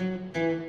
I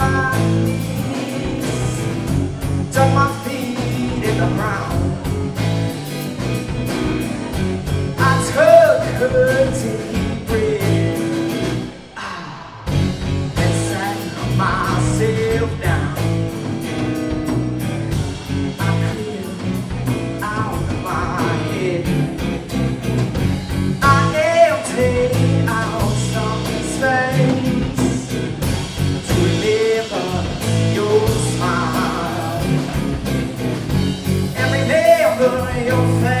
I myself down, I clear out my head. I out some space to deliver your smile and remember your face.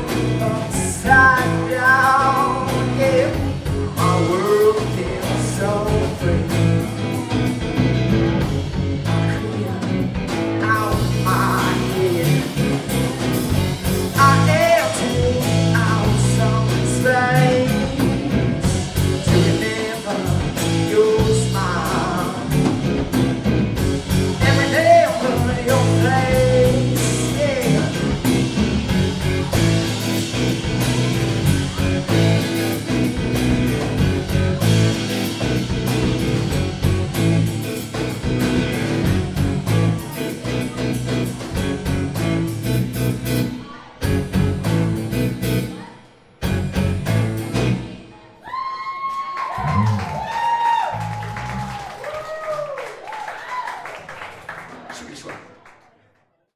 died down.